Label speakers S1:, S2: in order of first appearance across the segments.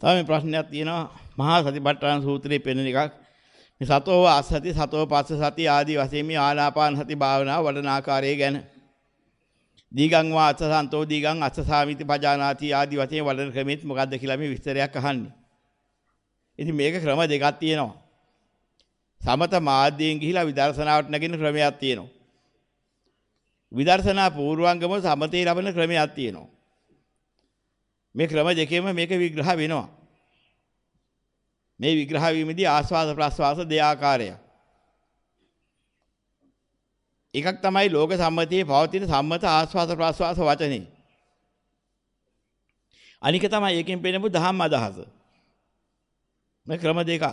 S1: තව ප්‍රශ්නයක් තියෙනවා මහා සතිපට්ඨාන සූත්‍රයේ පෙන්වන එකක්. මේ සතෝ ආසති සතෝ පස්ස සති ආදී වශයෙන් මේ ආනාපාන සති භාවනාව වඩන ආකාරය ගැන දීගං වා අත්සන්තෝ දීගං අත්සාමිති පජානාති ආදී වශයෙන් වඩන ක්‍රමෙත් මොකද්ද කියලා මේ විස්තරයක් අහන්නේ. ඉතින් මේක ක්‍රම දෙකක් තියෙනවා. සමත මාධ්‍යයෙන් ගිහිලා විදර්ශනාවට නැගෙන ක්‍රමයක් තියෙනවා. විදර්ශනා පූර්වංගම සමතේ ලබන ක්‍රමයක් තියෙනවා. මේ ක්‍රම දෙකෙම මේක විග්‍රහ වෙනවා. මේ විග්‍රහ වීමේදී ආස්වාද ප්‍රස්වාස දෙආකාරයක්. එකක් තමයි ලෝක සම්මතියේ පවතින සම්මත ආස්වාද ප්‍රස්වාස වචනේ. අනික තමයි එකෙන් පෙන්නපු දහම් අදහස. මේ ක්‍රම දෙකක්.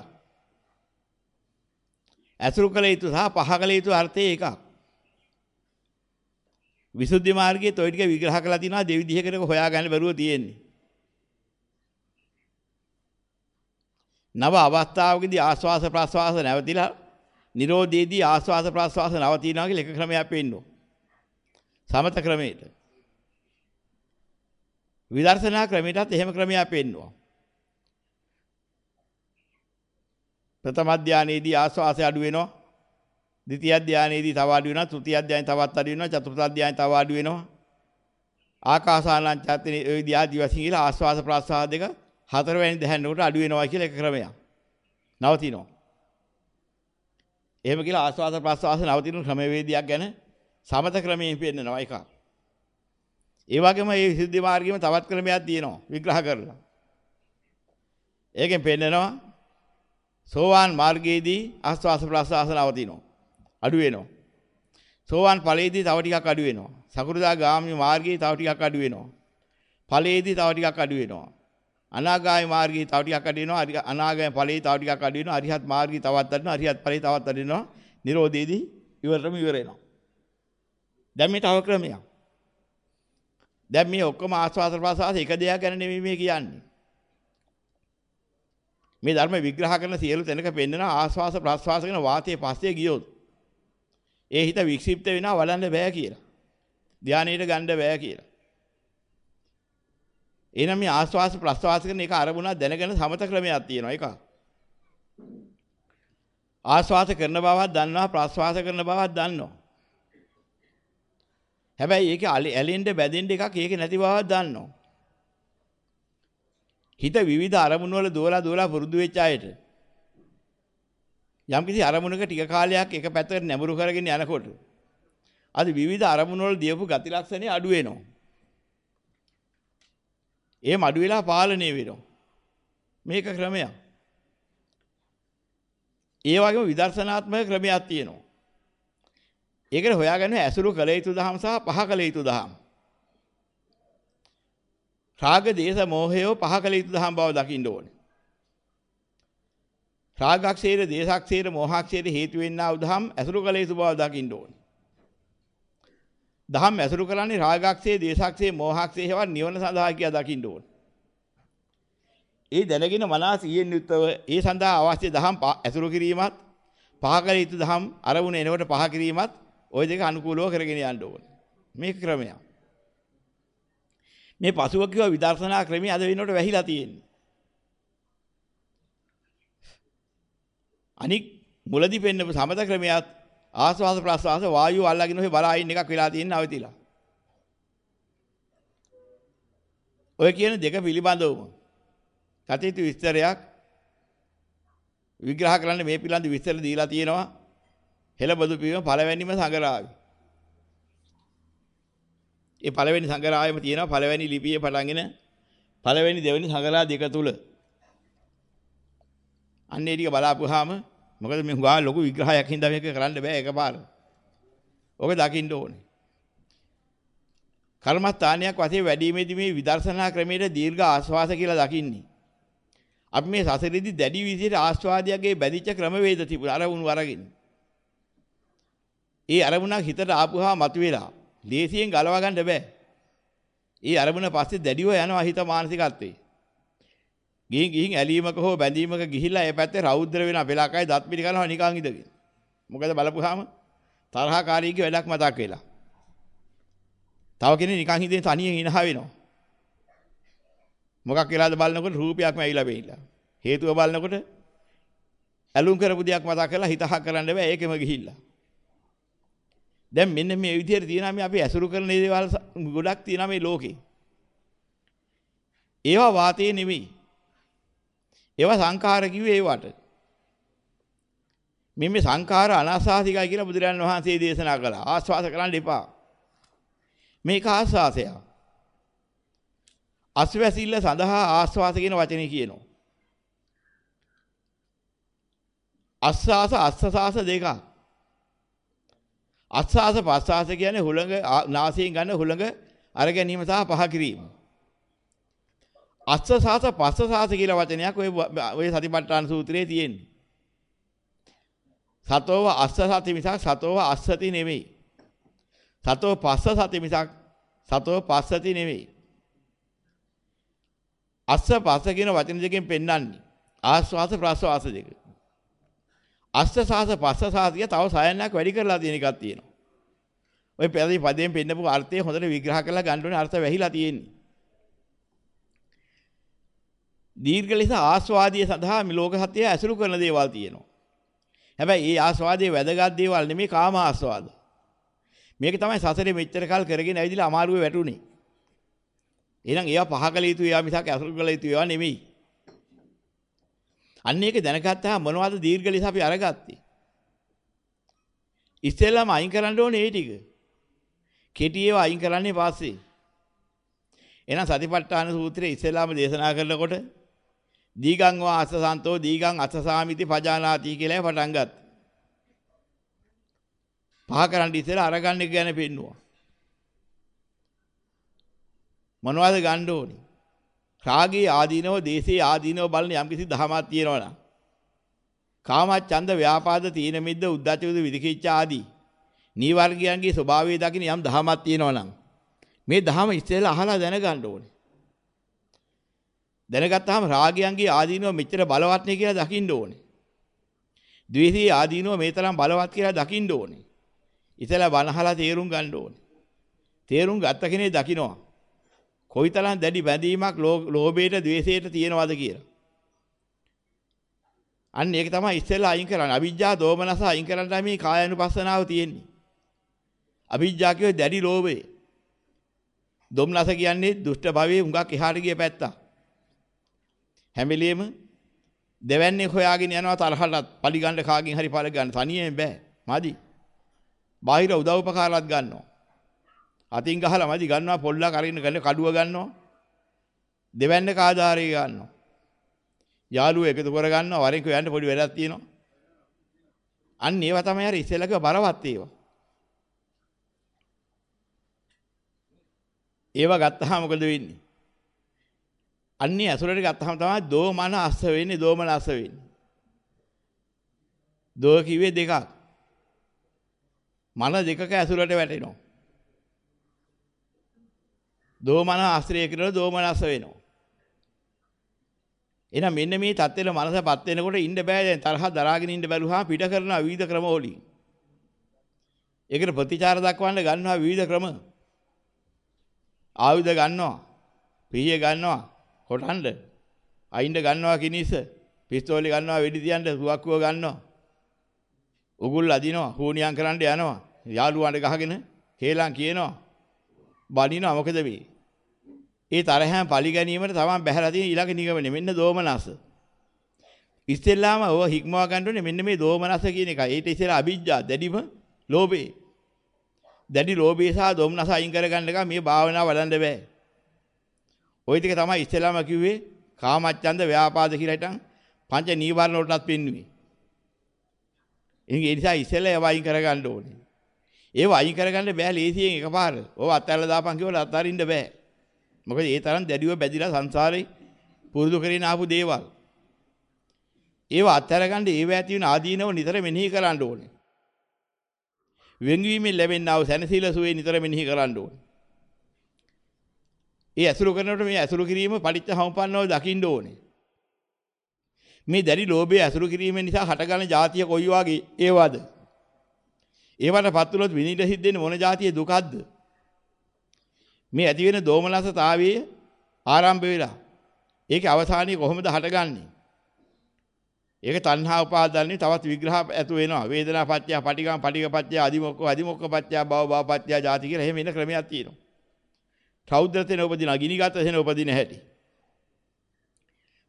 S1: ඇසුරු කළ යුතු සහ පහ කළ යුතු අර්ථය එකක්. විසුද්ධි මාර්ගයේ toy ටික විග්‍රහ කරලා තිනවා දෙවිදිහකට හොයාගන්න බැරුව තියෙන්නේ. නව අවස්ථාවකදී ආස්වාස ප්‍රාස්වාස නැවතිලා නිරෝධයේදී ආස්වාස ප්‍රාස්වාස නවතිනවා කියලා එක ක්‍රමයක් පෙන්නනවා. සමත ක්‍රමයට. විදර්ශනා ක්‍රමයටත් එහෙම ක්‍රමයක් පෙන්නනවා. ප්‍රථම ධානයේදී ආස්වාසය අඩු වෙනවා. ද්විතිය ධානයේදී තව අඩු වෙනවා. තෘතිය ධානය තවත් අඩු වෙනවා. චතුර්ථ ධානය තව අඩු වෙනවා. ආකාසානං චත්තිනි ඔය දියාදි වශයෙන් කියලා ආස්වාස ප්‍රාස්වාස දෙක හතරවැනි දැහැන්නකොට අඩු වෙනවා කියලා එක ක්‍රමයක්. නවතිනවා. එහෙම කියලා ආස්වාද ප්‍රස්වාස නවතින ක්‍රමවේදයක් ගැන සමත ක්‍රමයෙන් පෙන්නනවා එකක්. ඒ වගේම මේ විසුද්ධි මාර්ගෙම තවත් ක්‍රමයක් තියෙනවා විග්‍රහ කරලා. ඒකෙන් පෙන්නනවා සෝවාන් මාර්ගයේදී ආස්වාස ප්‍රස්වාස නවතිනවා. අඩු වෙනවා. සෝවාන් ඵලයේදී තව ටිකක් අඩු වෙනවා. සකෘදා ගාමී මාර්ගයේ තව ටිකක් අඩු වෙනවා. ඵලයේදී තව ටිකක් අඩු වෙනවා. අනාගාමී මාර්ගයේ තව ටිකක් අඩු වෙනවා අනාගාමී ඵලයේ තව ටිකක් අඩු වෙනවා අරිහත් මාර්ගයේ තවත් අඩු වෙනවා අරිහත් ඵලයේ තවත් අඩු වෙනවා නිරෝධයේදී ඉවරටම ඉවර වෙනවා දැන් මේ තව ක්‍රමයක්. දැන් මේ ඔක්කොම ආස්වාද ප්‍රසආස එක දෙයක් ගැන නෙමෙයි මේ කියන්නේ. මේ ධර්ම විග්‍රහ කරන සියලු තැනක පෙන්වන ආස්වාස ප්‍රස්වාස කරන වාතයේ පස්සේ ගියොත් ඒ හිත වික්ෂිප්ත වෙනවා වඩන්න බෑ කියලා. ධානයට ගන්න බෑ කියලා. එහෙනම් මේ ආස්වාස ප්‍රස්වාස කරන එක අරමුණක් දැනගෙන සමත ක්‍රමයක් තියෙනවා ඒක. ආස්වාස කරන බවක් දන්නවා ප්‍රස්වාස කරන බවක් දන්නවා. හැබැයි ඒකේ ඇලෙන්න බැඳෙන්න එකක් ඒකේ නැති බවක් දන්නවා. හිත විවිධ අරමුණු වල දුවලා දුවලා පුරුදු වෙච්ච අයට යම්කිසි අරමුණක ටික කාලයක් එක පැත්තකට නැඹුරු කරගෙන යනකොට අද විවිධ අරමුණු වල දියපු ගති ලක්ෂණේ අඩු වෙනවා. ඒ මඩු වෙලා පාලනය වෙනවා. මේක ක්‍රමයක්. ඒ වගේම විදර්ශනාත්මක ක්‍රමයක් තියෙනවා. ඒකට හොයාගන්න ඇසුරු කළ යුතු දහම් සහ පහ කළ යුතු දහම්. රාග දේශ මොහය පහ කළ යුතු දහම් බව දකින්න ඕනේ. රාගක්ෂේර දේශක්ෂේර මොහක්ෂේර හේතු වෙන්නා වූ දහම් ඇසුරු කළ යුතු බව දකින්න ඕනේ. දහම් ඇසුරු කරන්නේ රාගක්ෂේ, දේශක්ෂේ, මෝහක්ෂේ හේවත් නිවන සඳහා කියලා දකින්න ඕන. ඒ දැනගෙන මනස ඊයෙන් යුක්තව ඒ සඳහා අවශ්‍ය දහම් ඇසුරු කිරීමත් පහකල යුතු දහම් අරමුණ එනකොට පහ කිරීමත් ওই දෙක අනුකූලව කරගෙන යන්න ඕන. මේක ක්‍රමයක්. මේ පසුව කිව්ව විදර්ශනා ක්‍රමයේ අද වෙනකොට වැහිලා තියෙන්නේ. අනික් මුලදී පෙන්නපු සමත ක්‍රමයක් ආස්වාද ප්‍රස්වාස වායුව අල්ලගෙන ඔය බලා ඉන්න එකක් වෙලා තියෙන අවතිලා. ඔය කියන දෙක පිළිබඳවම කටයුතු විස්තරයක් විග්‍රහ කරන්න මේ පිළිබඳ විස්තර දීලා තියෙනවා හෙළබදු පිළිම පළවෙනිම සංගරාවේ. ඒ පළවෙනි සංගරාවෙම තියෙනවා පළවෙනි ලිපියේ පටන්ගෙන පළවෙනි දෙවෙනි සංගරා දෙක තුල. අන්න ඒ ටික බලාපුවාම මොකද මේ හුඟා ලොකු විග්‍රහයක් හින්දා මේක කරන්න බෑ එකපාර. ඔක දකින්න ඕනේ. කර්මස්ථානයක් වශයෙන් වැඩිමේදී මේ විදර්ශනා ක්‍රමයේ දීර්ඝ ආස්වාස කියලා දකින්නේ. අපි මේ සසරෙදි දැඩි විදිහට ආස්වාදයගේ බැඳිච්ච ක්‍රමවේද තිබුණා අරමුණු අරගෙන. ඒ අරමුණක් හිතට ආපුවා මතුවෙලා ලේසියෙන් ගලවා ගන්න බෑ. ඒ අරමුණ පස්සේ දැඩිව යනවා හිත මානසිකත්වේ. ගිහින් ගිහින් ඇලීමක හෝ බැඳීමක ගිහිල්ලා ඒ පැත්තේ රෞද්‍ර වෙන අපෙලාකයි දත් පිටි කරනවා නිකන් ඉඳගෙන. මොකද බලපුවාම තරහකාරීගේ වැඩක් මතක් වෙලා. තව කෙනෙක් නිකන් හිතේ තනියෙන් ඉනහ වෙනවා. මොකක් කියලාද බලනකොට රූපයක්ම ඇවිල්ලා වෙයිලා. හේතුව බලනකොට ඇලුම් කරපු දෙයක් මතක් කරලා හිතහ කරන්න බෑ ඒකෙම ගිහිල්ලා. දැන් මෙන්න මේ විදිහට තියෙනවා මේ අපි ඇසුරු කරන දේවල් ගොඩක් තියෙනවා මේ ලෝකේ. ඒවා වාතේ නෙමෙයි. ඒවා සංඛාර කිව්වේ ඒවට. මේ මේ සංඛාර අනාසාසිකයි කියලා බුදුරජාණන් වහන්සේ දේශනා කළා. ආස්වාද කරන්න එපා. මේක ආස්වාසය. අස්වැසිල්ල සඳහා ආස්වාස කියන වචනේ කියනවා. අස්සාස අස්සසාස දෙකක්. අස්සාස පස්සාස කියන්නේ හුළඟ නාසයෙන් ගන්න හුළඟ අර ගැනීම සහ පහ කිරීම. අස්සසාස පස්සසාස කියලා වචනයක් ඔය ඔය සතිපට්ඨාන සූත්‍රයේ තියෙන්නේ. සතෝව අස්ස සති මිසක් සතෝව අස්සති නෙවෙයි. සතෝ පස්ස සති මිසක් සතෝ පස්සති නෙවෙයි. අස්ස පස්ස කියන වචන දෙකෙන් පෙන්වන්නේ ආස්වාස ප්‍රස්වාස දෙක. අස්ස සාස පස්ස සාසිය තව සයනයක් වැඩි කරලා තියෙන එකක් තියෙනවා. ඔය පදේ පදයෙන් පෙන්නපු අර්ථය හොඳට විග්‍රහ කරලා ගන්න ඕනේ අර්ථ වැහිලා තියෙන්නේ. දීර්ඝ ලෙස ආස්වාදිය සඳහා මේ ලෝක සත්‍යය ඇසුරු කරන දේවල් තියෙනවා. හැබැයි ඒ ආස්වාදයේ වැදගත් දේවල් නෙමෙයි කාම ආස්වාද. මේක තමයි සසරේ මෙච්චර කල් කරගෙන ඇවිදලා අමාරුවේ වැටුනේ. එහෙනම් ඒවා පහ කළ යුතු ඒවා මිසක් අසුරු කළ යුතු ඒවා නෙමෙයි. අන්න ඒක දැනගත්තාම මොනවද දීර්ඝ ලෙස අපි අරගත්තේ? ඉස්සෙල්ලාම අයින් කරන්න ඕනේ ඒ ටික. කෙටි ඒවා අයින් කරන්නේ පස්සේ. එහෙනම් සතිපට්ඨාන සූත්‍රයේ ඉස්සෙල්ලාම දේශනා කරනකොට දීගං වා අසසන්තෝ දීගං අසසාමිති පජානාති කියලා පටන් ගත්තා. පහ කරන්න ඉස්සෙල්ලා අරගන්න එක ගැන පෙන්නුවා. මොනවද ගන්න ඕනේ? රාගයේ ආදීනව, දේශයේ ආදීනව බලන යම්කිසි දහමක් තියෙනවා නම් කාමච්ඡන්ද ව්‍යාපාද තීන මිද්ද උද්ධච්ච විදිකිච්ඡ ආදී නීවර්ගයන්ගේ ස්වභාවය දකින්න යම් දහමක් තියෙනවා නම් මේ දහම ඉස්සෙල්ලා අහලා දැනගන්න ඕනේ. දැනගත්තාම රාගයන්ගේ ආදීනව මෙච්චර බලවත් නේ කියලා දකින්න ඕනේ. ද්වේෂයේ ආදීනව මේ තරම් බලවත් කියලා දකින්න ඕනේ. ඉතලා බනහලා තේරුම් ගන්න ඕනේ. තේරුම් ගත්ත කෙනේ දකින්නවා. කොයිතරම් දැඩි බැඳීමක් ලෝභයට ද්වේෂයට තියෙනවද කියලා. අන්න ඒක තමයි ඉස්සෙල්ලා අයින් කරන්නේ. අවිජ්ජා දෝමනස අයින් කරන්න මේ කායानुපස්සනාව තියෙන්නේ. අවිජ්ජා කියවේ දැඩි ලෝභය. දොම්නස කියන්නේ දුෂ්ට භවයේ හුඟක් එහාට ගිය පැත්ත. හැම වෙලෙම දෙවන්නේ හොයාගෙන යනවා තරහට පරිගන්න කාගෙන් හරි පළ ගන්න. තනියෙන් බෑ. මදි. බාහිර උදව් උපකාරات ගන්නවා. අතින් ගහලා මදි ගන්නවා පොල්ලා කරින්න ගන්න කඩුව ගන්නවා. දෙවැන්න කාදාරේ ගන්නවා. යාළුවෝ එකතු කර ගන්නවා වරෙන් යන්න පොඩි වැඩක් තියෙනවා. අන්න ඒවා තමයි අර ඉස්සෙල්ලක බරවත් ඒවා. ඒවා ගත්තාම මොකද වෙන්නේ? අන්නේ අසුරට ගත්තාම තමයි දෝමන අස්ස වෙන්නේ දෝමන අස්ස වෙන්නේ. දෝ කිව්වේ දෙකක්. මන දෙකක ඇසුරට වැටෙනවා. දෝමන ආශ්‍රය කරන දෝමනස වෙනවා. එහෙනම් මෙන්න මේ தත්ත්වෙල මනසපත් වෙනකොට ඉන්න බෑ දැන් තරහ දරාගෙන ඉන්න බැලුවා පිට කරන විවිධ ක්‍රම වලින්. ඒකට ප්‍රතිචාර දක්වන්න ගන්නවා විවිධ ක්‍රම. ආයුධ ගන්නවා. පිහිය ගන්නවා. කොටන්න. අයින්ද ගන්නවා කිනිස. පිස්තෝලේ ගන්නවා වෙඩි තියන්න සුවක්කුව ගන්නවා. උගුල් අදිනවා. හුණියම් කරන්න යනවා. යාළුවාන්ට ගහගෙන කේලම් කියනවා. බනිනවා මොකද වෙන්නේ? ඒ තරහෙන් පලි ගැනීමට තමන් බහැලා තියෙන ඊළඟ නිගමනේ මෙන්න දෝමනස. ඉස්සෙල්ලාම ඔව හික්මවා ගන්න ඕනේ මෙන්න මේ දෝමනස කියන එක. ඊට ඉස්සෙල්ලා අවිජ්ජා දැඩිම ලෝභේ. දැඩි ලෝභය සහ දෝමනස අයින් කර ගන්න එක මේ භාවනාව වඩන්න බෑ. ওই ටික තමයි ඉස්සෙල්ලාම කිව්වේ කාමච්ඡන්ද ව්‍යාපාද කියලා හිටන් පංච නීවරණ වලටත් පෙන්වුවේ. ඒ නිසා ඉස්සෙල්ලා ඒවා අයින් කර ගන්න ඕනේ. ඒව අයින් කරගන්න බෑ ලේසියෙන් එකපාර. ඕව අත්හැරලා දාපන් කිව්වල අත්හරින්න බෑ. මොකද ඒ තරම් දැඩිව බැඳිලා සංසාරේ පුරුදු කරගෙන ආපු දේවල්. ඒව අත්හැරගන්න ඒව ඇති වෙන ආදීනව නිතර මෙනෙහි කරන්න ඕනේ. වෙන්වීමෙන් ලැබෙනා වූ සැනසීල සුවේ නිතර මෙනෙහි කරන්න ඕනේ. ඒ ඇසුරු කරනකොට මේ ඇසුරු කිරීම පටිච්ච සමුප්පන්නව දකින්න ඕනේ. මේ දැඩි ලෝභය ඇසුරු කිරීම නිසා හටගන්න જાතිය කොයි වගේ ඒවද? ඒවට පත් වුණොත් විනිවිද සිද්ධ මොන જાතියේ දුකක්ද? මේ ඇති වෙන දෝමනසතාවයේ ආරම්භ වෙලා ඒකේ අවසානයේ කොහොමද හටගන්නේ? ඒක තණ්හා උපාදානනේ තවත් විග්‍රහ ඇතු වෙනවා. වේදනා පත්‍ය, පටිඝම්, පටිඝ පත්‍ය, අදිමොක්ක, අදිමොක්ක පත්‍ය, භව භව පත්‍ය, ජාති කියලා එහෙම එන ක්‍රමයක් තියෙනවා. රෞද්‍රතේන උපදින, ගිනිගතේන උපදින හැටි.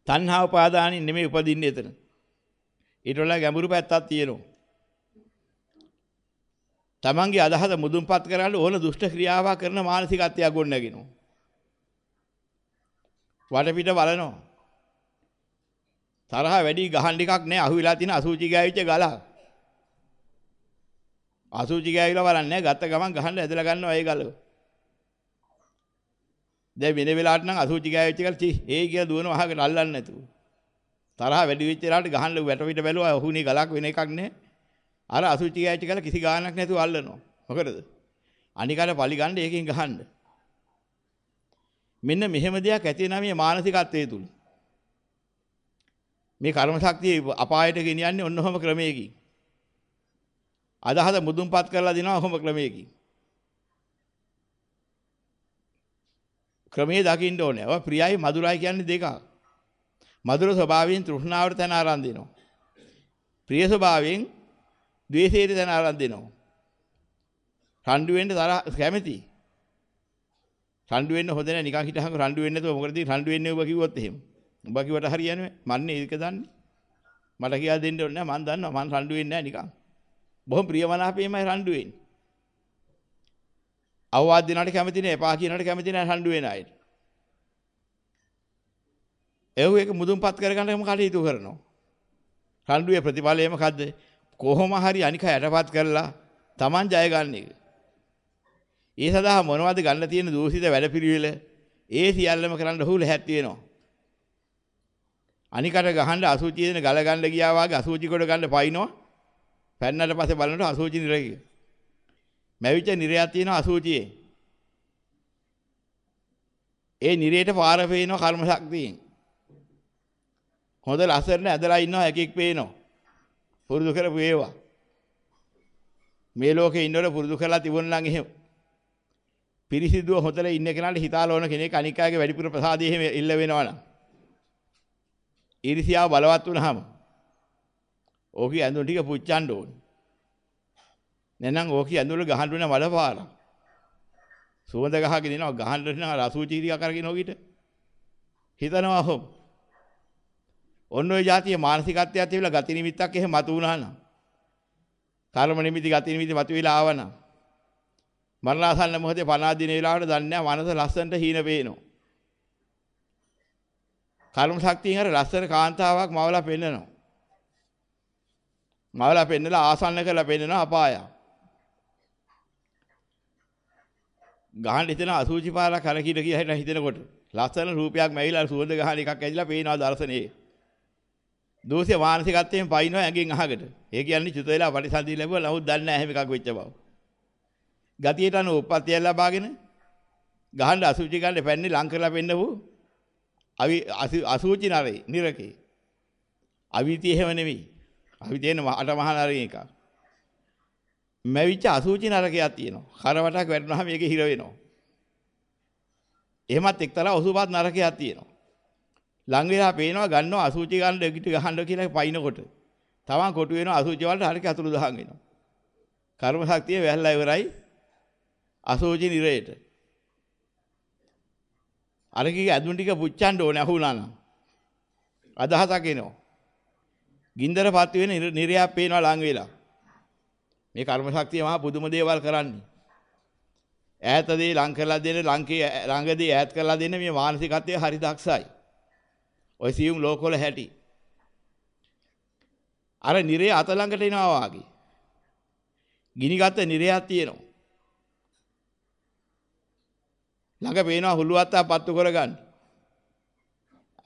S1: තණ්හා උපාදානින් නෙමෙයි උපදින්නේ එතන. ඊට වඩා ගැඹුරු පැත්තක් තියෙනවා. තමන්ගේ අදහස මුදුන්පත් කරගන්න ඕන දුෂ්ට ක්‍රියාවක් කරන මානසිකත්වයක් ගොඩනගෙනවා. වටපිට බලනවා. තරහ වැඩි ගහන් ටිකක් නෑ අහුවිලා තියෙන අසුචි ගෑවිච්ච ගලක්. අසුචි ගෑවිලා බලන්නේ ගත්ත ගමන් ගහන්න ඇදලා ගන්නවා ඒ ගල. දැන් වෙන වෙලාවට නම් අසුචි ගෑවිච්ච ගල චි ඒ කියලා දුවන වහකට අල්ලන්නේ නැතුව. තරහ වැඩි වෙච්ච වෙලාවට ගහන්න වැටපිට බැලුවා ඔහුනේ ගලක් වෙන එකක් නෑ. අර අසුචි ගෑවිච්ච ගල කිසි ගාණක් නැතුව අල්ලනවා. මොකටද? අනිකට පලි ගන්න ඒකෙන් ගහන්න. මෙන්න මෙහෙම දෙයක් ඇති වෙනා මේ මානසිකත්වයේ තුල. මේ කර්ම ශක්තිය අපායට ගෙනියන්නේ ඔන්න ඔහම ක්‍රමයකින්. අදහස මුදුන්පත් කරලා දෙනවා ඔහම ක්‍රමයකින්. ක්‍රමයේ දකින්න ඕනේ. ඔය ප්‍රියයි මధుරයි කියන්නේ දෙකක්. මధుර ස්වභාවයෙන් තෘෂ්ණාවට තන ආරම්භ දෙනවා. ප්‍රිය ස්වභාවයෙන් ද්වේෂයට තන ආරම්භ දෙනවා. රණ්ඩු වෙන්න තරහ කැමැති. රණ්ඩු වෙන්න හොඳ නැහැ නිකන් හිටහම රණ්ඩු වෙන්නේ නැතුව මොකටද රණ්ඩු වෙන්නේ ඔබ කිව්වොත් එහෙම. උඹ කිව්වට හරියන්නේ මන්නේ ඒක දන්නේ. මට කියලා දෙන්න ඕනේ නැහැ මම දන්නවා මං රණ්ඩු වෙන්නේ නැහැ නිකන්. බොහොම ප්‍රියමනාපෙමයි රණ්ඩු වෙන්නේ. අවවාද දෙනාට කැමති නෑ එපා කියනකට කැමති නෑ රණ්ඩු වෙන අයට. ඒව එක මුදුන්පත් කරගන්නම කටයුතු කරනවා. රණ්ඩුවේ ප්‍රතිඵලය මොකද්ද? කොහොම හරි අනික යටපත් කරලා Taman ජය ගන්න එක. ඒ සඳහා මොනවද ගන්න තියෙන දූෂිත වැඩපිළිවෙල ඒ සියල්ලම කරන්න ඔහු ලැහැත් වෙනවා. අනිකට ගහන්න අසුචි දෙන ගල ගන්න ගියා වාගේ අසුචි කොට ගන්න පයින්නවා. පැන්නට පස්සේ බලනකොට අසුචි නිරයි. මැවිච්ච නිරයක් තියෙනවා අසුචියේ. ඒ නිරේට පාර පේනවා කර්ම ශක්තියෙන්. හොඳ ලස්සන ඇදලා ඉන්නවා එකෙක් පේනවා. පුරුදු කරපු ඒවා. මේ ලෝකේ ඉන්නකොට පුරුදු කරලා තිබුණ නම් එහෙම පිරිසිදුව හොතල ඉන්න කෙනාට හිතාල ඕන කෙනෙක් අනික් අයගේ වැඩිපුර ප්‍රසාදය එහෙම ඉල්ල වෙනවනම් ඊර්ෂියාව බලවත් වුනහම ඕකේ ඇඳුම් ටික පුච්චන්න ඕනේ. නැත්නම් ඕකේ ඇඳුම් වල ගහන්න වෙන වලපාර. සුවඳ ගහගෙන එනවා ගහන්න වෙන රසූචීරිය කරගෙන ඕකිට. හිතනවා හොම්. ඔන්න ඔය જાතිය මානසිකත්වයක් තිබිලා ගති නිමිත්තක් එහෙම මතු වුණා නම්. කර්ම නිමිති ගති නිමිති මතු වෙලා ආවනම්. මරණාසන්න මොහොතේ පනා දින වේලාවට දන්නේ නැහැ මනස ලස්සනට හීන පේනවා. කර්ම ශක්තියෙන් අර ලස්සන කාන්තාවක් මවලා පෙන්නනවා. මවලා පෙන්නලා ආසන්න කරලා පෙන්නනවා අපාය. ගහන්න හිතන අසූචි පාරක් කරකිර කියලා හිතනකොට ලස්සන රූපයක් මැවිලා සුවඳ ගහන එකක් ඇදිලා පේනවා දර්ශනේ. දෝෂේ මානසිකත්වයෙන් පයින්නවා ඇඟෙන් අහකට. ඒ කියන්නේ චුත වෙලා පරිසන්දි ලැබුවා නමුත් දන්නේ නැහැ එහෙම එකක් වෙච්ච බව. ගතියට අනුව උප්පත්තිය ලබාගෙන ගහන්න අසුචි ගන්න පැන්නේ ලං කරලා පෙන්නපු අවි අසූචි නරේ නිරකේ. අවිති එහෙම නෙවෙයි. අවිති එන අට මහා නරේ එක. මැවිච්ච අසූචි නරකයක් තියෙනවා. කරවටක් වැටුනහම මේකේ හිර වෙනවා. එහෙමත් එක්තරා ඔසුපත් නරකයක් තියෙනවා. ලං වෙලා පේනවා ගන්නවා අසූචි ගන්න දෙකිට ගහන්න කියලා පයින්නකොට. තමන් කොටු වෙනවා අසූචි වලට හරියට අතුරු දහන් වෙනවා. කර්ම ශක්තිය වැහැලා ඉවරයි. අසූචි නිරේට. අරකිගේ ඇඳුම් ටික පුච්චන්න ඕනේ අහුණා නම්. අදහසක් එනවා. ගින්දරපත් වෙන නිරයක් පේනවා ලං වෙලා. මේ කර්ම ශක්තිය මහා පුදුම දේවල් කරන්නේ. ඈතදී ලං කරලා දෙන ලංකේ ළඟදී ඈත් කරලා දෙන මේ මානසිකත්වය හරි දක්ෂයි. ඔය සියුම් ලෝකවල හැටි. අර නිරේ අත ළඟට එනවා වාගේ. ගිනිගත් නිරයක් තියෙනවා. ළඟ පේනවා හුලුවත්තා පත්තු කරගන්න.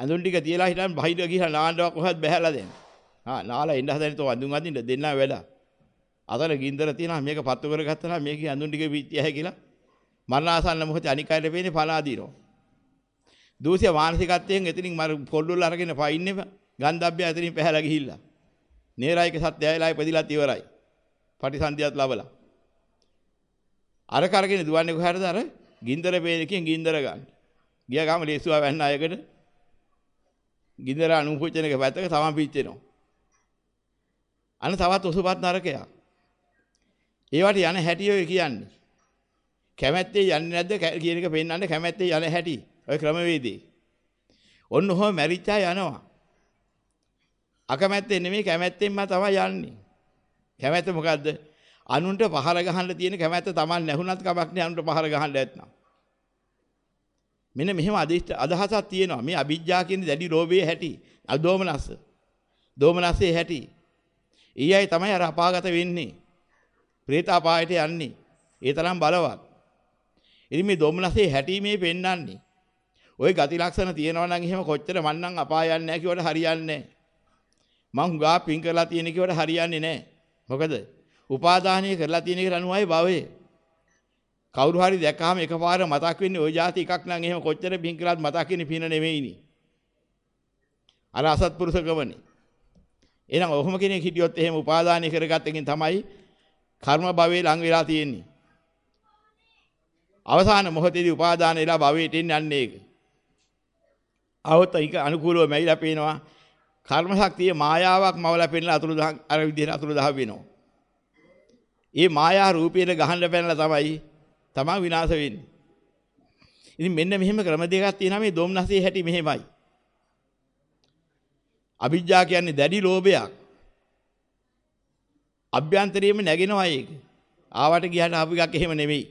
S1: ඇඳුම් ටික තියලා හිටන් බහිර ගිහලා නාන්නවක් කොහෙවත් බහැලා දෙන්න. ආ නාලා එන්න හදන තෝ ඇඳුම් අදින්න දෙන්න වැඩ. අතන ගින්දර තියනවා මේක පත්තු කරගත්තා නම් මේකේ ඇඳුම් ටික පිටියයි කියලා මරණාසන්න මොහොතේ අනික් අයට පේන්නේ පලා දිනවා. දූෂ්‍ය මානසිකත්වයෙන් එතනින් මර පොල්ලුල් අරගෙන පයින්නේ ගන්ධබ්බය එතනින් පැහැලා ගිහිල්ලා. නේරායක සත්‍යයලා ඉපදිලා ඉවරයි. පටිසන්ධියත් ලබලා. අර කරගෙන දුවන්නේ කොහටද අර ගින්දර වේලකින් ගින්දර ගන්න. ගියා ගාම ලේසුවා වැන්න අයකට ගින්දර අනුපුච්චන එක පැත්තක තමන් පිච්චෙනවා. අන්න තවත් ඔසුපත් නරකයක්. ඒවට යන හැටි ඔය කියන්නේ. කැමැත්තේ යන්නේ නැද්ද කියන එක පෙන්වන්න කැමැත්තේ යන හැටි. ඔය ක්‍රමවේදී. ඔන්න ඔහොම මැරිච්චා යනවා. අකමැත්තෙන් නෙමෙයි කැමැත්තෙන්ම තමයි යන්නේ. කැමැත්ත මොකද්ද? අනුන්ට පහර ගහන්න තියෙන කැමැත්ත Taman නැහුණත් කමක් නෑ අනුන්ට පහර ගහන්න ඇත්නම්. මෙන්න මෙහෙම අදහසක් තියෙනවා. මේ අවිජ්ජා කියන දැඩි ලෝභයේ හැටි. අදෝමනස්ස. දෝමනස්සේ හැටි. ඊයයි තමයි අර අපාගත වෙන්නේ. ප්‍රේතාපායට යන්නේ. ඒ තරම් බලවත්. ඉතින් මේ දොම්නසේ හැටීමේ පෙන්වන්නේ. ওই ගති ලක්ෂණ තියෙනවා නම් එහෙම කොච්චර මන්නම් අපාය යන්නේ නැහැ කියවට හරියන්නේ නැහැ. මං හුඟා පින් කරලා තියෙන කියවට හරියන්නේ නැහැ. මොකද? උපාදානය කරලා තියෙන එකට අනුවයි භවයේ. කවුරු හරි දැක්කහම එකපාර මතක් වෙන්නේ ওই જાති එකක් නම් එහෙම කොච්චර පින් කළාත් මතක් වෙන්නේ පින නෙමෙයිනේ. අර අසත්පුරුෂ ගමනේ. එහෙනම් ඔහොම කෙනෙක් හිටියොත් එහෙම උපාදානය කරගත්තකින් තමයි කර්ම භවයේ ලඟ වෙලා තියෙන්නේ. අවසාන මොහොතේදී උපාදාන වෙලා භවයට එන්නේ ඒක. આવත ඒක අනුකූලව මැයිලා පේනවා. කර්ම ශක්තිය මායාවක් මවලා පෙන්නලා අතුරු දහන් අර විදිහට අතුරු දහ වෙනවා. ඒ මායා රූපයට ගහන්න පැනලා තමයි තමා විනාශ වෙන්නේ. ඉතින් මෙන්න මෙහෙම ක්‍රම දෙකක් තියෙනවා මේ දොම්නසේ හැටි මෙහෙමයි. අවිජ්ජා කියන්නේ දැඩි ලෝභයක්. අභ්‍යන්තරයේම නැගෙනවා ඒක. ආවට ගියාට ආපු එකක් එහෙම නෙමෙයි.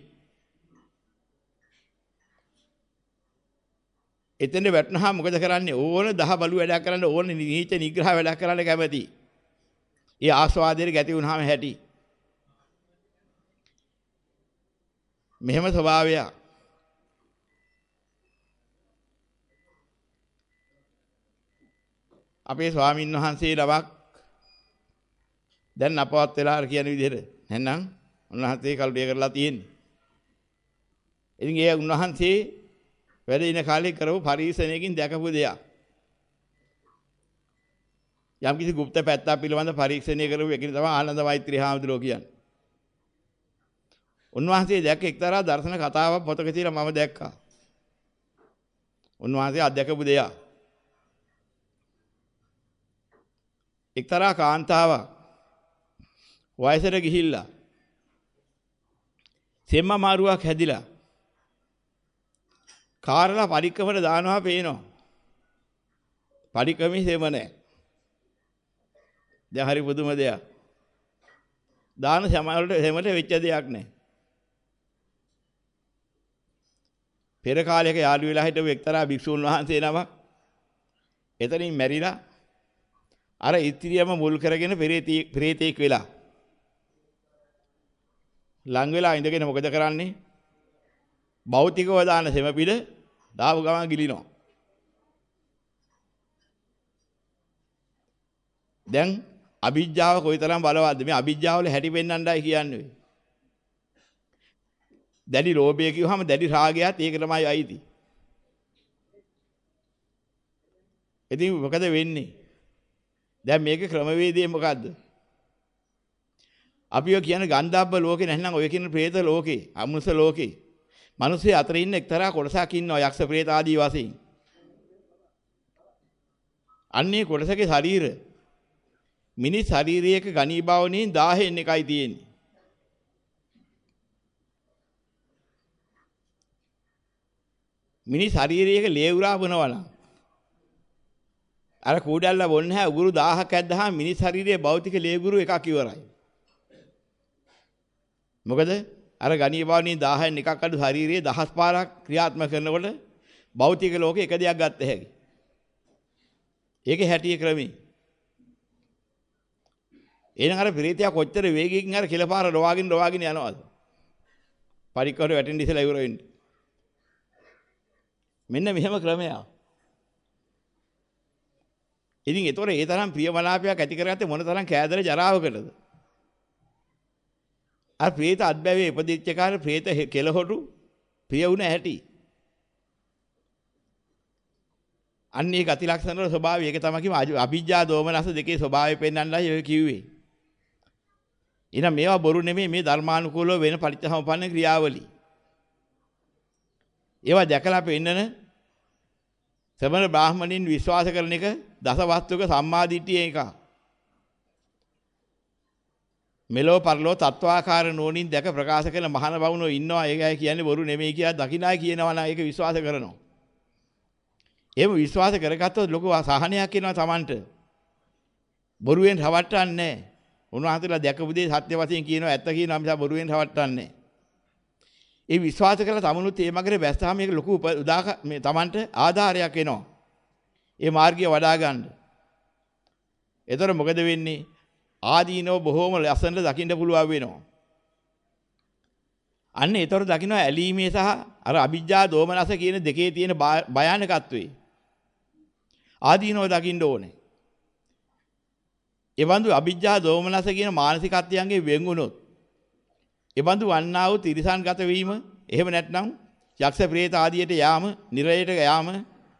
S1: එතෙන්ද වැටුනහම මොකද කරන්නේ? ඕන දහ බලු වැඩක් කරන්න ඕන නීච නිග්‍රහ වැඩක් කරන්න කැමති. ඒ ආස්වාදයේ ගැති වුනහම හැටි. මෙහෙම ස්වභාවයක්. අපේ ස්වාමින් වහන්සේ ළමක් දැන් අපවත් වෙලා කියන විදිහට නැත්නම් උන්වහන්සේ කල්පය කරලා තියෙන්නේ. ඉතින් ඒ උන්වහන්සේ වැඩ ඉන කාලේ කරපු පරීක්ෂණයකින් දැකපු දෙයක්. යම් කිසි গুপ্ত පැත්තක් පිළිබඳ පරීක්ෂණය කරපු එකනේ තමයි ආනන්ද මෛත්‍රී හාමුදුරුවෝ කියන්නේ. උන්වහන්සේ දැක්ක එක්තරා දර්ශන කතාවක් පොතක තියලා මම දැක්කා. උන්වහන්සේ අධ්‍යක්ෂකපු දෙයක්. එක්තරා කාන්තාවක් වයසට ගිහිල්ලා සෙම්ම මාරුවක් හැදිලා කාරලා පරික්‍රමට දානවා පේනවා. පරික්‍රමේ සෙම නැහැ. දැන් හරි පුදුම දෙයක්. දාන සමවලට සෙමට වෙච්ච දෙයක් නැහැ. පෙර කාලයක යාළු වෙලා හිටපු එක්තරා භික්ෂුන් වහන්සේ නමක් එතනින් මැරිලා අර ඉත්‍ත්‍රියම මුල් කරගෙන ප්‍රේතෙක් වෙලා ලං වෙලා ඉඳගෙන මොකද කරන්නේ භෞතිකව දාන සෙම පිළ දාපු ගමන් ගිලිනවා දැන් අවිජ්ජාව කොයිතරම් බලවත්ද මේ අවිජ්ජාවල හැටි පෙන්වන්නයි කියන්නේ දැඩි ලෝභය කිව්වහම දැඩි රාගයත් ඒක තමයි අයිති. ඉතින් මොකද වෙන්නේ? දැන් මේකේ ක්‍රමවේදය මොකද්ද? අපි ඔය කියන ගන්ධබ්බ ලෝකේ නැත්නම් ඔය කියන പ്രേත ලෝකේ, අමනුෂ ලෝකේ. මිනිස්සු අතර ඉන්න එක්තරා කොටසක් ඉන්නවා යක්ෂ പ്രേත ආදී වශයෙන්. අන්නේ කොටසකේ ශරීර මිනිස් ශරීරයක ගණී භාවනෙන් 1000න් එකයි තියෙන්නේ. මිනිස් ශරීරයක ලේවුරා වුණා නම් අර කූඩල්ලා වොන්නේ නැහැ උගුරු 1000ක් ඇද්දාම මිනිස් ශරීරයේ භෞතික ලේගුරු එකක් ඉවරයි. මොකද අර ගණීය භාවනී 1000න් එකක් අඩු ශරීරයේ දහස් පාරක් ක්‍රියාත්මක කරනකොට භෞතික ලෝකේ එක දෙයක් ගන්න හැකි. ඒකේ හැටිය ක්‍රමී. එහෙනම් අර ප්‍රීතිය කොච්චර වේගයකින් අර කෙලපාර රවාගෙන රවාගෙන යනවද? පරික්කර වැටෙන්න ඉස්සලා ඉවර වෙන්නේ. මෙන්න මෙහෙම ක්‍රමයක්. ඉතින් ඒතොර ඒ තරම් ප්‍රියමනාපයක් ඇති කරගත්තේ මොන තරම් කෑදර ජරාවකටද? අර ප්‍රේත අත්බැවේ ඉපදිච්ච කාර ප්‍රේත කෙලහොටු ප්‍රිය වුණ ඇති. අන්නේ ගති ලක්ෂණ වල ස්වභාවය ඒක තමයි කිව්ව අභිජ්ජා දෝමනස දෙකේ ස්වභාවය පෙන්වන්නයි ඔය කිව්වේ. එහෙනම් මේවා බොරු නෙමෙයි මේ ධර්මානුකූලව වෙන පරිත්‍යාසම්පන්න ක්‍රියාවලි. ඒවා දැකලා පෙන්නන සමන බ්‍රාහ්මණින් විශ්වාස කරන එක දසවස්තුක සම්මාදිට්ඨිය එක. මෙලෝ පරලෝ තත්වාකාර නෝනින් දැක ප්‍රකාශ කළ මහාන බවුනෝ ඉන්නවා ඒකයි කියන්නේ බොරු නෙමෙයි කියලා දකින්නයි කියනවා නම් ඒක විශ්වාස කරනවා. එහෙම විශ්වාස කරගත්තොත් ලොකු සහනයක් එනවා Tamanට. බොරුවෙන් රවට්ටන්නේ නැහැ. උන්වහන්සේලා දැකපු දේ සත්‍ය වශයෙන් කියනවා ඇත්ත කියනවා මිස බොරුවෙන් රවට්ටන්නේ නැහැ. ඒ විශ්වාස කරලා තමනුත් ඒ මගරේ බැස්සාම මේක ලොකු උදාක මේ Tamanට ආධාරයක් එනවා. ඒ මාර්ගය වඩා ගන්න. එතකොට මොකද වෙන්නේ? ආදීනව බොහෝම ලස්සනට දකින්න පුළුවන් වෙනවා. අන්න ඒතර දකින්න ඇලීමේ සහ අර අවිජ්ජා දෝමනස කියන දෙකේ තියෙන භයානකත්වේ. ආදීනව දකින්න ඕනේ. එවන්දු අවිජ්ජා දෝමනස කියන මානසිකත්වයන්ගේ වෙන් වුණොත් එබඳු වන්නා වූ තිරිසන්ගත වීම එහෙම නැත්නම් යක්ෂ ප්‍රේත ආදියට යාම, නිරයට යාම,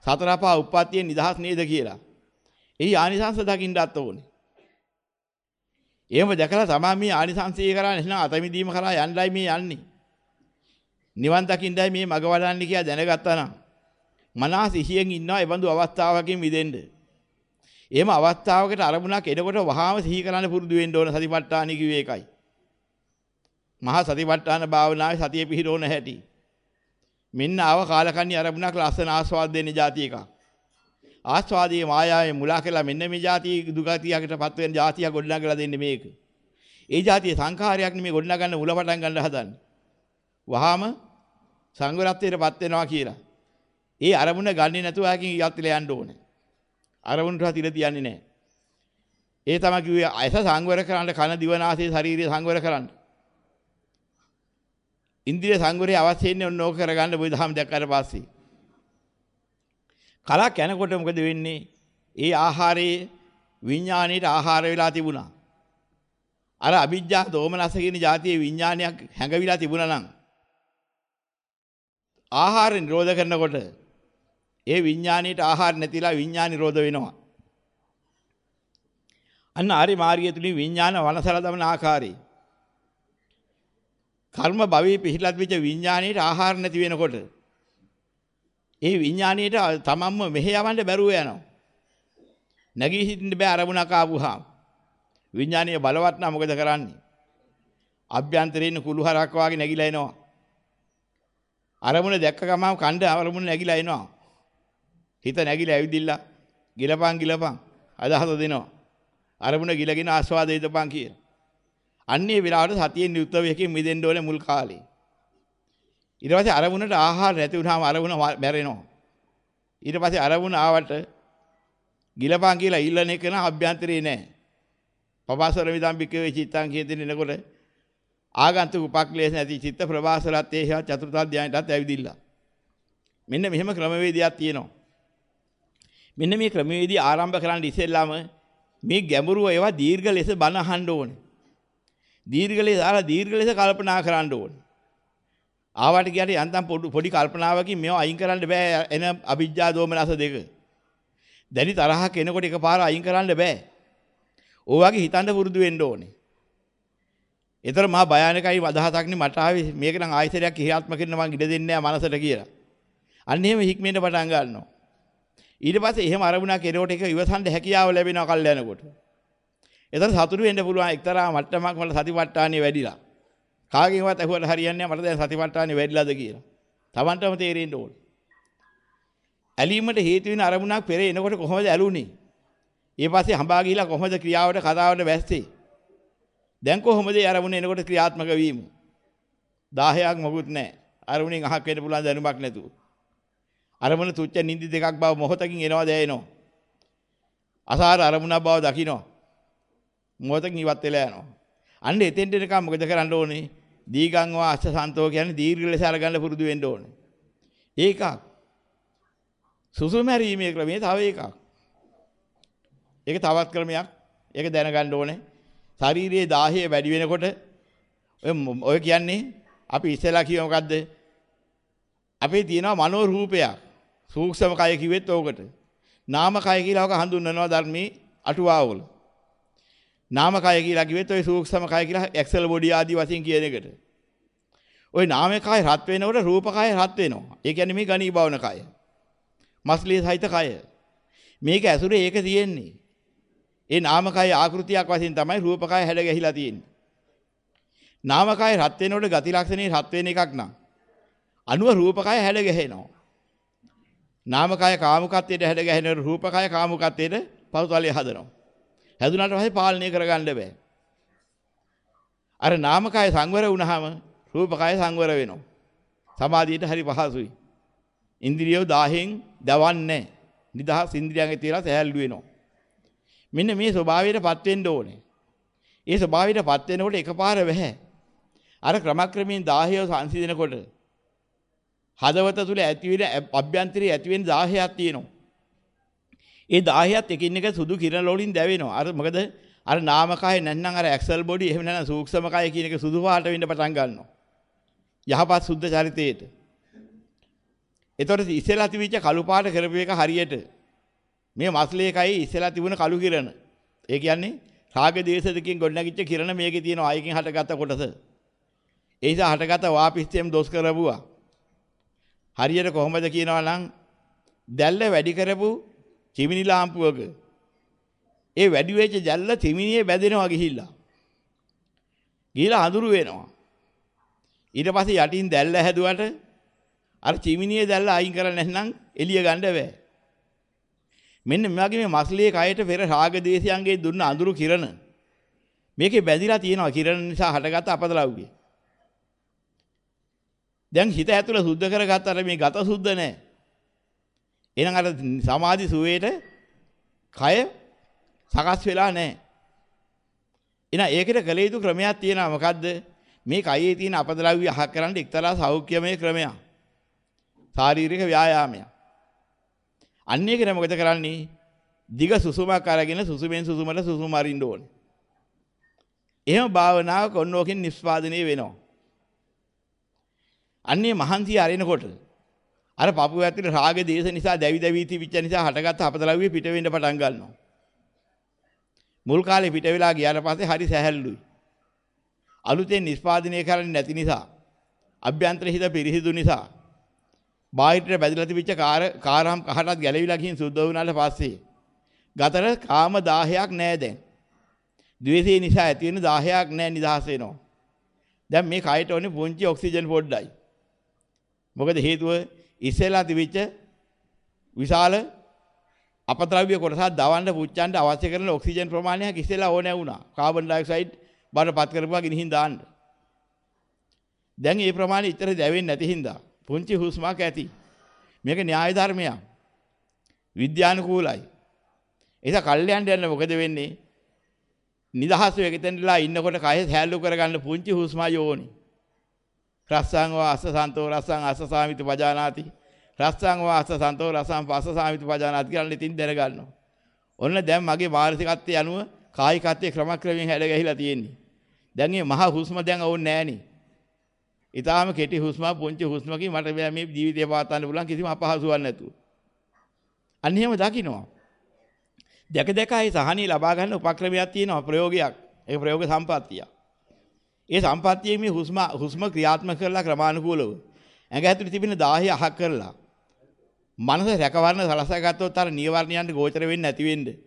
S1: සතරපා උප්පත්තියෙන් නිදහස් නේද කියලා. එහි ආනිසංස දකින්නත් ඕනේ. එහෙම දැකලා තමයි මේ ආනිසංසය කරා නැත්නම් අතමිදීම කරා යන්නයි මේ යන්නේ. නිවන් දකින්නයි මේ මග වඩන්නේ කියලා දැනගත්තා නම් මනස සිහියෙන් ඉන්නවා ඒ බඳු අවස්ථාවකින් මිදෙන්න. එහෙම අවස්ථාවකට අරමුණක් එනකොට වහාම සිහි කරන්න පුරුදු වෙන්න ඕන සතිපට්ඨාන කිව්වේ ඒකයි. මහා සතිපට්ඨාන භාවනාවේ සතිය පිහිරෝන හැටි. මෙන්න ආව කාලකන්ණි අරමුණක් ලස්සන ආස්වාද දෙන්නේ જાති එකක්. ආස්වාදයේ මායාවේ මුලා කරලා මෙන්න මේ જાතිය දුගතියකටපත් වෙන જાතිය ගොඩනගලා දෙන්නේ මේක. ඒ જાතිය සංඛාරයක් නෙමෙයි ගොඩනගන්න මුල පටන් ගන්න හදන්නේ. වහාම සංවරත්වයටපත් වෙනවා කියලා. ඒ අරමුණ ගන්නේ නැතුව ආකින් යත්තිලා යන්න ඕනේ. අරමුණට තිර තියන්නේ නැහැ. ඒ තමයි කිව්වේ අයස සංවර කරන්න කන දිවනාසය ශරීරය සංවර කරන්න. ඉන්ද්‍රිය සංවරය අවශ්‍ය ඉන්නේ ඔන්න ඕක කරගන්න බුදුදහම දැක්කාට පස්සේ. කලක් යනකොට මොකද වෙන්නේ? ඒ ආහාරයේ විඥාණයට ආහාර වෙලා තිබුණා. අර අවිජ්ජා දෝමනස කියන જાතියේ විඥානයක් හැඟවිලා තිබුණා නම් ආහාර නිරෝධ කරනකොට ඒ විඥාණයට ආහාර නැතිලා විඥාන නිරෝධ වෙනවා. අන්න ආරි මාර්ගය තුලින් විඥාන වනසලා දමන ආකාරය. කර්ම භවයේ පිහිලත් වෙච්ච විඥාණයට ආහාර නැති වෙනකොට ඒ විඥාණයට තමන්ම මෙහෙ යවන්න බැරුව යනවා. නැගී හිටින්න බෑ අරමුණක් ආවුහාම. විඥාණය බලවත් නම් මොකද කරන්නේ? අභ්‍යන්තරයෙන් කුළුහරක් වාගේ නැగిලා එනවා. අරමුණ දැක්ක ගමන් කණ්ඩ අරමුණ නැగిලා එනවා. හිත නැగిලා ඇවිදිලා ගිලපන් ගිලපන් අදහස දෙනවා. අරමුණ ගිලගෙන ආස්වාදයට පන් කියලා. අන්නේ වෙලාවට සතියෙන් යුක්ත වෙකේ මිදෙන්න ඕනේ මුල් කාලේ. ඊට පස්සේ අරමුණට ආහාර නැති වුනහම අරමුණ මැරෙනවා. ඊට පස්සේ අරමුණ ආවට ගිලපන් කියලා ඉල්ලන එක නම් අභ්‍යන්තරේ නෑ. පවාසර විදම් බිකේ චිත්තං කියන එනකොට ආගන්තුක උපක්ලේශ නැති චිත්ත ප්‍රවාසලත් ඒහා චතුර්ථ ධානයටත් ඇවිදිලා. මෙන්න මෙහෙම ක්‍රමවේදයක් තියෙනවා. මෙන්න මේ ක්‍රමවේදී ආරම්භ කරන්න ඉස්සෙල්ලාම මේ ගැඹුරු ඒවා දීර්ඝ ලෙස බණ අහන්න ඕනේ. දීර්ඝ ලෙස අර දීර්ඝ ලෙස කල්පනා කරන්න ඕනේ. ආවට ගියට යන්තම් පොඩි කල්පනාවකින් මේවා අයින් කරන්න බෑ එන අවිජ්ජා දෝමනස දෙක. දැඩි තරහක් එනකොට එකපාර අයින් කරන්න බෑ. ඕ වගේ හිතන්න පුරුදු වෙන්න ඕනේ. ඒතර මහා භයානකයි අදහසක් නේ මට ආවේ මේක නම් ආයතරයක් ක්‍රියාත්මක කරන්න මං ඉඩ දෙන්නේ නැහැ මනසට කියලා. අන්න එහෙම හික්මෙන්න පටන් ගන්නවා. ඊට පස්සේ එහෙම අරමුණක් කෙරවට එක ඉවසන්න හැකියාව ලැබෙනවා කල් යනකොට. ඒතර සතුටු වෙන්න පුළුවන් එක්තරා මට්ටමක් වල සතිපට්ඨානිය වැඩිලා. කාගෙන්වත් අහුවට හරියන්නේ නැහැ මට දැන් සතිපට්ඨානිය වැඩිලාද කියලා. Tamanටම තේරෙන්න ඕනේ. ඇලීමට හේතු වෙන අරමුණක් පෙර එනකොට කොහොමද ඇලුනේ? ඊට පස්සේ හඹා ගිහිලා කොහොමද ක්‍රියාවට කතාවට වැස්සේ? දැන් කොහොමද අරමුණ එනකොට ක්‍රියාත්මක වීම? 10ක් මොකුත් නැහැ. අරමුණෙන් අහක් වෙන්න පුළුවන් දැනුමක් නැතුව. අරමුණ තුච්ච නිදි දෙකක් බව මොහොතකින් එනවා දැනෙනවා. අසාර අරමුණක් බව දකිනවා. මොහොතකින් ඉවත් වෙලා යනවා. අන්න එතෙන්ට එනකම් මොකද කරන්න ඕනේ? දීගං වා අස්සසන්තෝ කියන්නේ දීර්ඝ ලෙස අරගන්න පුරුදු වෙන්න ඕනේ. ඒකක්. සුසුමැරීමේ ක්‍රමය තව එකක්. ඒක තවත් ක්‍රමයක්. ඒක දැනගන්න ඕනේ. ශරීරයේ දාහය වැඩි වෙනකොට ඔය කියන්නේ අපි ඉස්සෙල්ලා කිව්ව මොකද්ද? අපේ තියෙනවා මනෝ රූපයක්. සූක්ෂම කය කිව්වෙත් ඕකට. නාම කය කියලා ඔක හඳුන්වනවා ධර්මයේ අටුවාවල. නාම කය කියලා කිව්වෙත් ඔය සූක්ෂම කය කියලා එක්සල් බොඩි ආදී වශයෙන් කියන එකට. ওই නාම කය රත් වෙනකොට රූප කය රත් වෙනවා. ඒ කියන්නේ මේ ගණී භවන කය. මස්ලිය සහිත කය. මේක ඇසුරේ ඒක තියෙන්නේ. ඒ නාමකය ආකෘතියක් වශයෙන් තමයි රූපකය හැඩ ගැහිලා තියෙන්නේ. නාමකය රත් වෙනකොට ගති ලක්ෂණේ රත් වෙන එකක් නම් අනුව රූපකය හැඩ ගැහෙනවා. නාමකය කාමුකත්වයට හැඩ ගැහෙනකොට රූපකය කාමුකත්වයට පෞතලිය හදනවා. හැදුනට පස්සේ පාලනය කරගන්න බෑ. අර නාමකය සංවර වුණාම රූපකය සංවර වෙනවා. සමාධියට හරි පහසුයි. ඉන්ද්‍රියෝ 10න් දවන්නේ නිදහස් ඉන්ද්‍රියන්ගේ තියලා සෑහළු වෙනවා. මෙන්න මේ ස්වභාවයටපත් වෙන්න ඕනේ. ඒ ස්වභාවයටපත් වෙනකොට එකපාර වැහැ. අර ක්‍රමක්‍රමයෙන් 10ව සංසිඳනකොට හදවත තුල ඇති වෙන අභ්‍යන්තරයේ ඇති වෙන 10ක් තියෙනවා. ඒ 10ත් එකින් එක සුදු කිරණ වලින් දැවෙනවා. අර මොකද අර නාමකය නැත්නම් අර ඇක්සල් බොඩි එහෙම නැත්නම් සූක්ෂමකය කියන එක සුදු පාට වෙන්න පටන් ගන්නවා. යහපත් සුද්ධ චරිතයේට. එතකොට ඉස්සෙල්ලා තිබිච්ච කළු පාට කරපු එක හරියට මේ මස්ලේකයි ඉස්සෙල්ලා තිබුණ කළු කිරණ. ඒ කියන්නේ රාග දේශ දෙකකින් ගොඩනැගිච්ච කිරණ මේකේ තියෙනවා ආයකින් හටගත්ත කොටස. ඒ නිසා හටගත්ත වාපිස්තියම් දොස් කරවුවා. හරියට කොහොමද කියනවා නම් දැල්ල වැඩි කරපු චිමිනි ලාම්පුවක ඒ වැඩි වෙච්ච දැල්ල චිමිනියේ බැඳෙනවා ගිහිල්ලා. ගිහිල්ලා අඳුරු වෙනවා. ඊට පස්සේ යටින් දැල්ල හැදුවට අර චිමිනියේ දැල්ල අයින් කරලා නැත්නම් එළිය ගන්න බෑ. මෙන්න මෙයාගේ මේ මස්ලියේ කයට පෙර රාග දේශයන්ගේ දුන්න අඳුරු කිරණ මේකේ බැඳිලා තියෙනවා කිරණ නිසා හටගත්ත අපදලව්ගේ. දැන් හිත ඇතුළ සුද්ධ කරගත්තට මේ ගත සුද්ධ නැහැ. එහෙනම් අර සමාධි සුවේට කය සකස් වෙලා නැහැ. එහෙනම් ඒකට කළ යුතු ක්‍රමයක් තියෙනවා මොකද්ද? මේ කයේ තියෙන අපදලව්‍ය අහක් කරන්න එක්තරා සෞඛ්‍යමය ක්‍රමයක්. ශාරීරික ව්‍යායාමයක්. අන්න ඒකට මොකද කරන්නේ? දිග සුසුමක් අරගෙන සුසුමෙන් සුසුමට සුසුම අරින්න ඕනේ. එහෙම භාවනාවක ඔන්නෝකින් නිස්පාදනය වෙනවා. අන්නේ මහන්සිය අරිනකොට අර පපුව ඇතුලේ රාග දේශ නිසා දැවි දැවි තිබිච්ච නිසා හටගත්ත අපදලව්‍ය පිට වෙන්න පටන් ගන්නවා. මුල් කාලේ පිට වෙලා ගියාට පස්සේ හරි සැහැල්ලුයි. අලුතෙන් නිස්පාදනය කරන්නේ නැති නිසා අභ්‍යන්තර හිත පිරිසිදු නිසා බාහිරට බැඳලා තිබිච්ච කාර කාරම් කහටත් ගැලවිලා ගිහින් සුද්ධ වුණාට පස්සේ ගතර කාම 10ක් නැහැ දැන්. ද්වේෂය නිසා ඇති වෙන 10ක් නැහැ නිදහස් වෙනවා. දැන් මේ කයට ඕනේ පුංචි ඔක්සිජන් පොඩ්ඩයි. මොකද හේතුව ඉස්සෙල්ලා තිබිච්ච විශාල අපද්‍රව්‍ය කොටසක් දවන්න පුච්චන්න අවශ්‍ය කරන ඔක්සිජන් ප්‍රමාණයක් ඉස්සෙල්ලා ඕනේ වුණා. කාබන් ඩයොක්සයිඩ් බඩපත් කරපුවා ගිනිහින් දාන්න. දැන් මේ ප්‍රමාණය ඉතර දැවෙන්නේ නැති හින්දා පුංචි හුස්මක් ඇති. මේක න්‍යාය ධර්මයක්. විද්‍යානුකූලයි. ඒක කල්යන්න යන්න මොකද වෙන්නේ? නිදහස් වෙගෙතෙන්ලා ඉන්නකොට කය හැල්ලු කරගන්න පුංචි හුස්මයි ඕනේ. රස්සං වාස සන්තෝ රස්සං අස්ස සාමිති පජානාති. රස්සං වාස සන්තෝ රසං පස්ස සාමිති පජානාති කියලා ඉතින් දැනගන්නවා. ඔන්න දැන් මගේ මානසිකත්වයේ අනුව කායිකත්වයේ ක්‍රමක්‍රමයෙන් හැඩ ගැහිලා තියෙන්නේ. දැන් මේ මහා හුස්ම දැන් ඕනේ නෑනේ. ඊටාම කෙටි හුස්මක් පුංචි හුස්මකින් මට මේ ජීවිතය පවත්වන්න පුළුවන් කිසිම අපහසුවක් නැතුව. අන්න එහෙම දකින්නවා. දැක දැකයි සහනිය ලබා ගන්න උපක්‍රමයක් තියෙනවා ප්‍රයෝගයක්. ඒ ප්‍රයෝග සම්පත්තිය. ඒ සම්පත්තියේ මේ හුස්ම හුස්ම ක්‍රියාත්මක කරලා ක්‍රමානුකූලව ඇඟ ඇතුලේ තිබෙන 10 අහක් කරලා මනස රැකවරණ සලසා ගත්තොත් අර නීවරණයන්ට ගෝචර වෙන්නේ නැති වෙන්නේ.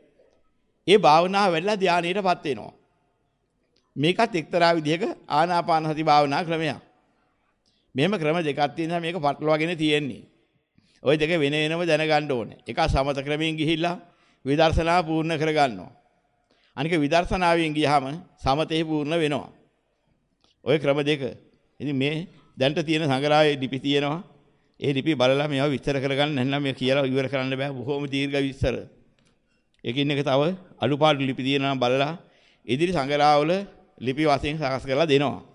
S1: ඒ භාවනාව වැඩිලා ධානයටපත් වෙනවා. මේකත් එක්තරා විදිහක ආනාපාන සති භාවනා ක්‍රමයක්. මෙහෙම ක්‍රම දෙකක් තියෙනවා මේක පටලවාගෙන තියෙන්නේ. ওই දෙක වෙන වෙනම දැනගන්න ඕනේ. එක සමත ක්‍රමයෙන් ගිහිල්ලා විදර්ශනා පූර්ණ කරගන්නවා. අනික විදර්ශනාවෙන් ගියාම සමතේ පූර්ණ වෙනවා. ওই ක්‍රම දෙක. ඉතින් මේ දැන්ට තියෙන සංග්‍රහයේ ලිපි තියෙනවා. ඒ ලිපි බලලා මේවා විස්තර කරගන්න නැත්නම් මේ කියලා ඉවර කරන්න බෑ. බොහොම දීර්ඝ විස්තර. එකින් එක තව අඩුපාඩු ලිපි තියෙනවා බලලා ඉදිරි සංග්‍රහවල ලිපි වශයෙන් සකස් කරලා දෙනවා.